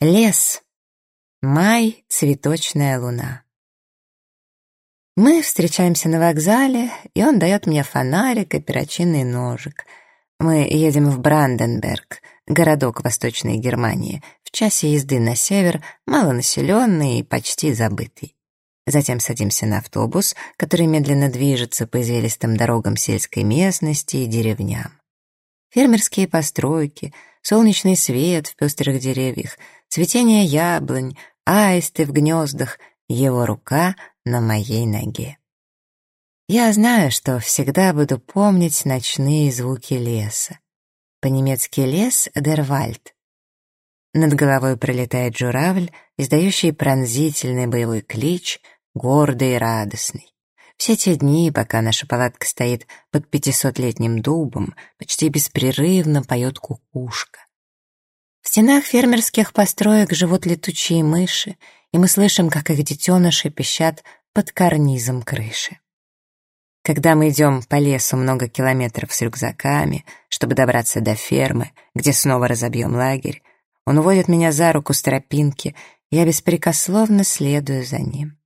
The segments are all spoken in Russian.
Лес. Май, цветочная луна. Мы встречаемся на вокзале, и он дает мне фонарик и перочинный ножик. Мы едем в Бранденберг, городок Восточной Германии, в часе езды на север, малонаселенный и почти забытый. Затем садимся на автобус, который медленно движется по извилистым дорогам сельской местности и деревням. Фермерские постройки, солнечный свет в пестрых деревьях, цветение яблонь, аисты в гнездах, его рука на моей ноге. Я знаю, что всегда буду помнить ночные звуки леса. По-немецки лес — дервальд. Над головой пролетает журавль, издающий пронзительный боевой клич, гордый и радостный. Все те дни, пока наша палатка стоит под пятисотлетним дубом, почти беспрерывно поет кукушка. В стенах фермерских построек живут летучие мыши, и мы слышим, как их детеныши пищат под карнизом крыши. Когда мы идем по лесу много километров с рюкзаками, чтобы добраться до фермы, где снова разобьем лагерь, он уводит меня за руку с тропинки, я беспрекословно следую за ним.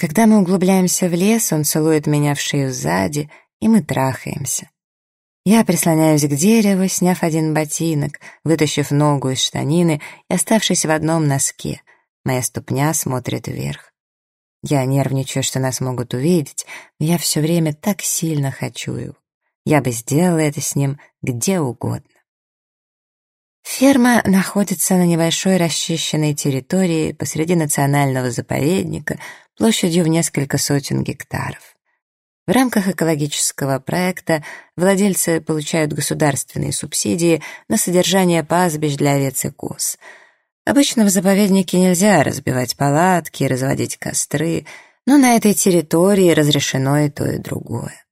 Когда мы углубляемся в лес, он целует меня в шею сзади, и мы трахаемся. Я прислоняюсь к дереву, сняв один ботинок, вытащив ногу из штанины и оставшись в одном носке. Моя ступня смотрит вверх. Я нервничаю, что нас могут увидеть, но я все время так сильно хочу его. Я бы сделала это с ним где угодно. Ферма находится на небольшой расчищенной территории посреди национального заповедника площадью в несколько сотен гектаров. В рамках экологического проекта владельцы получают государственные субсидии на содержание пастбищ для овец и коз. Обычно в заповеднике нельзя разбивать палатки, разводить костры, но на этой территории разрешено и то, и другое.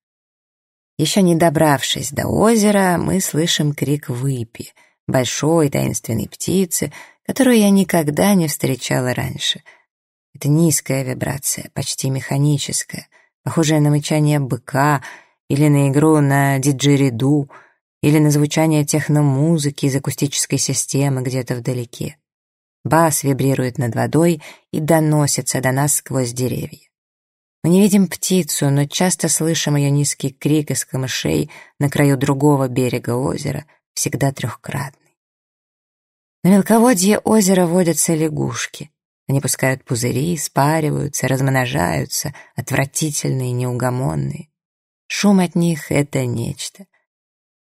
Еще не добравшись до озера, мы слышим крик выпи, большой таинственной птицы, которую я никогда не встречала раньше — это низкая вибрация, почти механическая, похожая на мычание быка или на игру на диджериду, или на звучание техномузыки из акустической системы где-то вдалеке. Бас вибрирует над водой и доносится до нас сквозь деревья. Мы не видим птицу, но часто слышим ее низкий крик из камышей на краю другого берега озера, всегда трехкратный. На мелководье озера водятся лягушки. Они пускают пузыри, спариваются, размножаются, отвратительные, неугомонные. Шум от них — это нечто.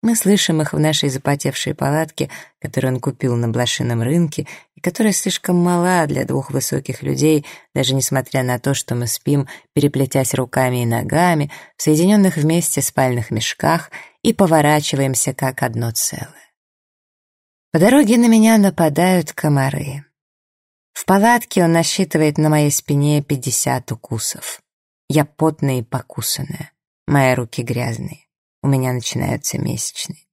Мы слышим их в нашей запотевшей палатке, которую он купил на блошином рынке и которая слишком мала для двух высоких людей, даже несмотря на то, что мы спим, переплетясь руками и ногами, в соединенных вместе спальных мешках и поворачиваемся как одно целое. По дороге на меня нападают комары. В палатке он насчитывает на моей спине пятьдесят укусов. Я потная и покусанная. Мои руки грязные. У меня начинаются месячные.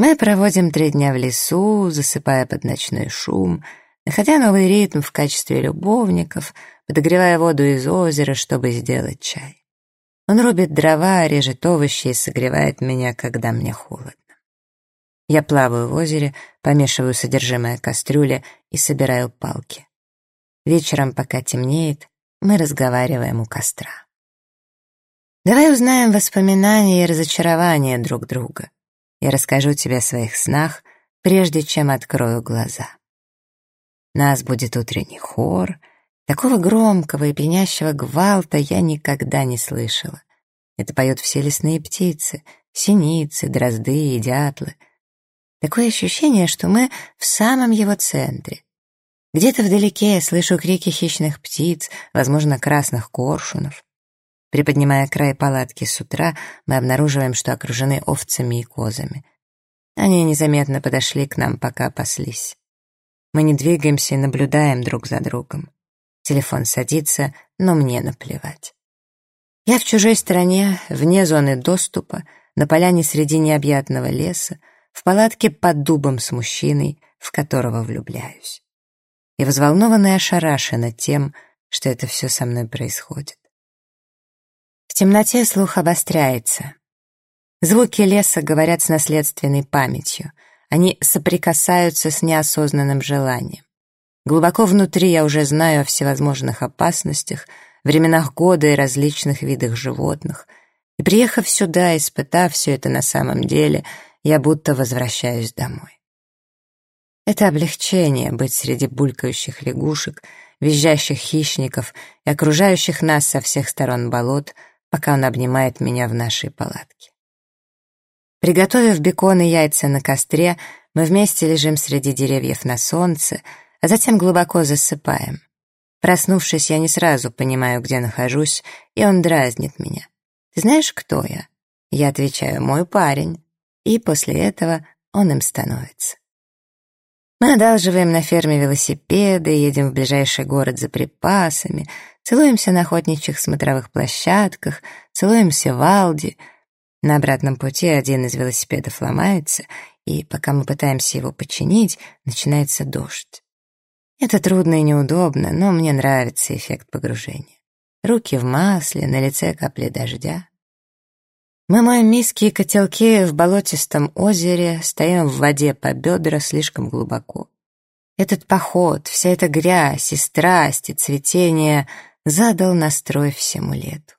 Мы проводим три дня в лесу, засыпая под ночной шум, находя новый ритм в качестве любовников, подогревая воду из озера, чтобы сделать чай. Он рубит дрова, режет овощи и согревает меня, когда мне холодно. Я плаваю в озере, помешиваю содержимое кастрюли и собираю палки. Вечером, пока темнеет, мы разговариваем у костра. Давай узнаем воспоминания и разочарования друг друга. Я расскажу тебе о своих снах, прежде чем открою глаза. Нас будет утренний хор. Такого громкого и пенящего гвалта я никогда не слышала. Это поют все лесные птицы, синицы, дрозды и дятлы — Такое ощущение, что мы в самом его центре. Где-то вдалеке я слышу крики хищных птиц, возможно, красных коршунов. Приподнимая край палатки с утра, мы обнаруживаем, что окружены овцами и козами. Они незаметно подошли к нам, пока паслись. Мы не двигаемся и наблюдаем друг за другом. Телефон садится, но мне наплевать. Я в чужой стране, вне зоны доступа, на поляне среди необъятного леса, в палатке под дубом с мужчиной, в которого влюбляюсь. И взволнованная ошарашена тем, что это все со мной происходит. В темноте слух обостряется. Звуки леса говорят с наследственной памятью. Они соприкасаются с неосознанным желанием. Глубоко внутри я уже знаю о всевозможных опасностях, временах года и различных видах животных. И приехав сюда, испытав все это на самом деле, я будто возвращаюсь домой. Это облегчение быть среди булькающих лягушек, визжащих хищников и окружающих нас со всех сторон болот, пока он обнимает меня в нашей палатке. Приготовив бекон и яйца на костре, мы вместе лежим среди деревьев на солнце, а затем глубоко засыпаем. Проснувшись, я не сразу понимаю, где нахожусь, и он дразнит меня. «Ты знаешь, кто я?» Я отвечаю «мой парень», и после этого он им становится. Мы одалживаем на ферме велосипеды, едем в ближайший город за припасами, целуемся на охотничьих смотровых площадках, целуемся в Алди. На обратном пути один из велосипедов ломается, и пока мы пытаемся его починить, начинается дождь. Это трудно и неудобно, но мне нравится эффект погружения. Руки в масле, на лице капли дождя. Мы моем миски и котелки в болотистом озере, стоим в воде по бедра слишком глубоко. Этот поход, вся эта грязь и страсть, и цветение задал настрой всему лету.